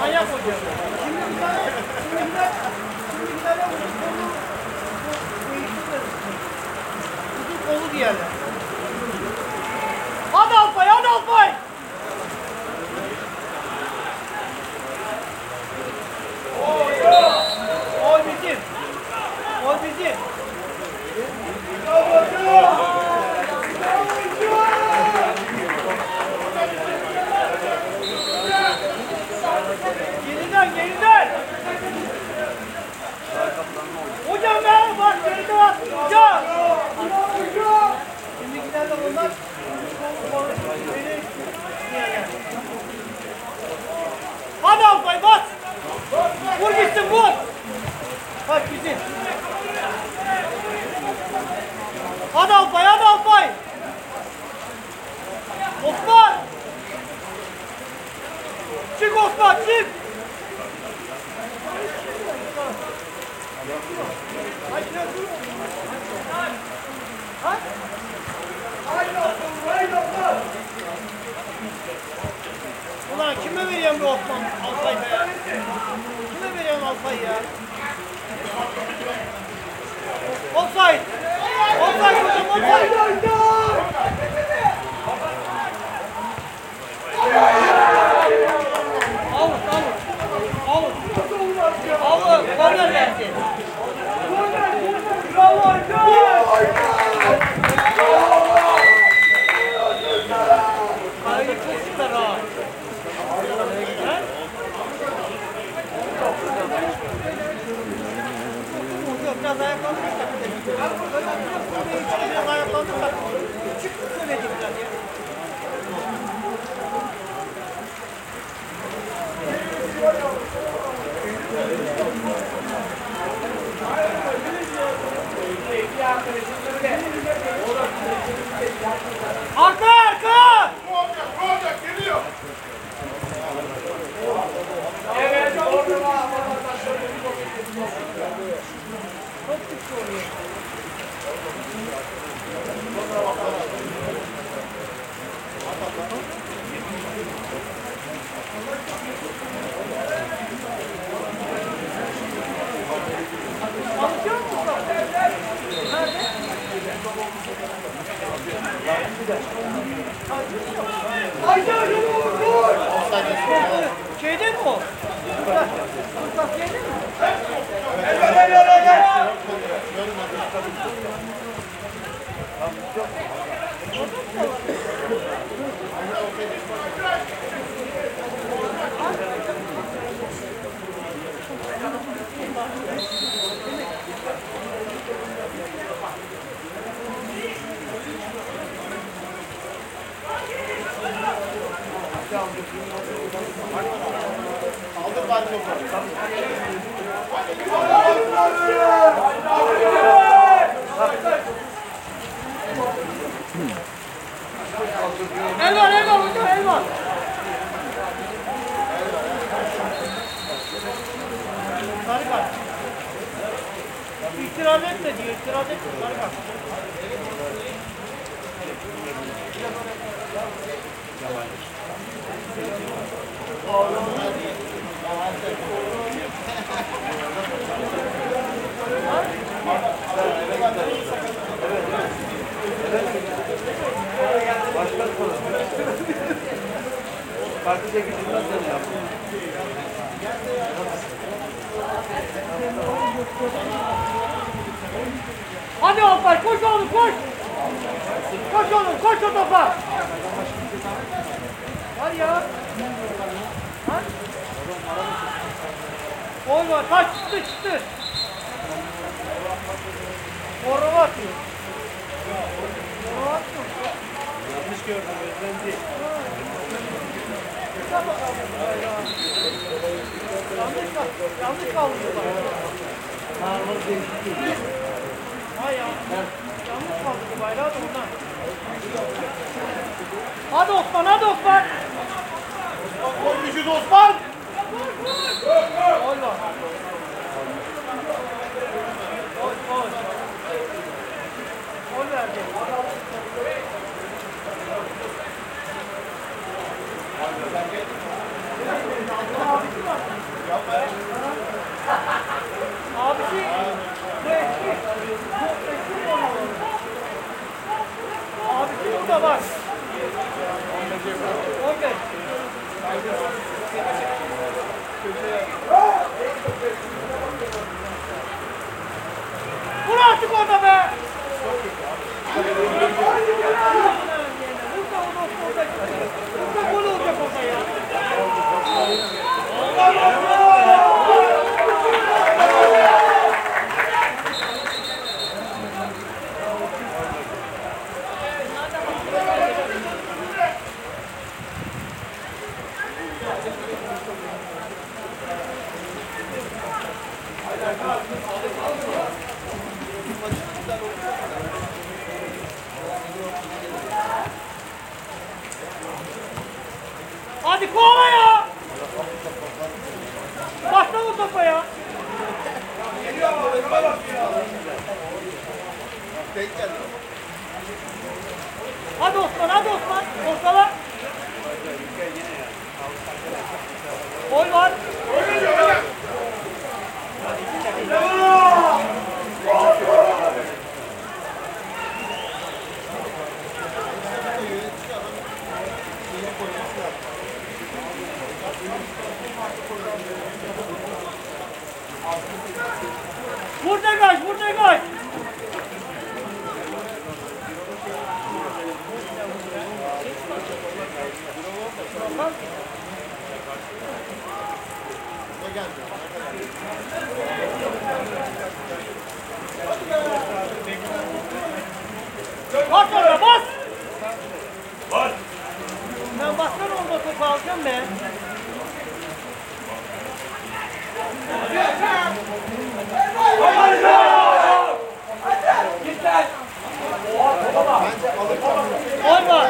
Manyak hocam. Bak bizim. Hadi Alpay hadi Alpay. Osman. Çık Osman çık. Ulan kime veriyorum bu Osman Alpay'da ya? Kime veriyorum Alpay ya? Çok süper Aldım ben topu. El var el var hocam el var. Sarı kart. İtiraz etme diyor, itiraz etme. Sarı kart. Farklı Hadi Alpay koş oğlum koş. Koş oğlum koş o topa. Hadi ya. Ha? Gol var. Kaç çıktı çıktı. Forma atıyor. Forma atıyor. Yanlış gördüm, özlem değil. Yanlış. Yanlış kaldırdılar. Sağlık değişikliği. Hay ya. Yanlış kaldırdı bayrağı da ondan. Hadi Osman hadi Osman. Olmuşuz Osman. Gol var. Gol gol. Gol verdi. Abi var. Hadi kovala ya. Başla o topa ya. Denk geldi. Hadi Osman, hadi Osman. Ortala. Gol var. Vur degaj, vur degaj. Bas oraya bas. Var. Ben bassana orada topu alacağım be. Gol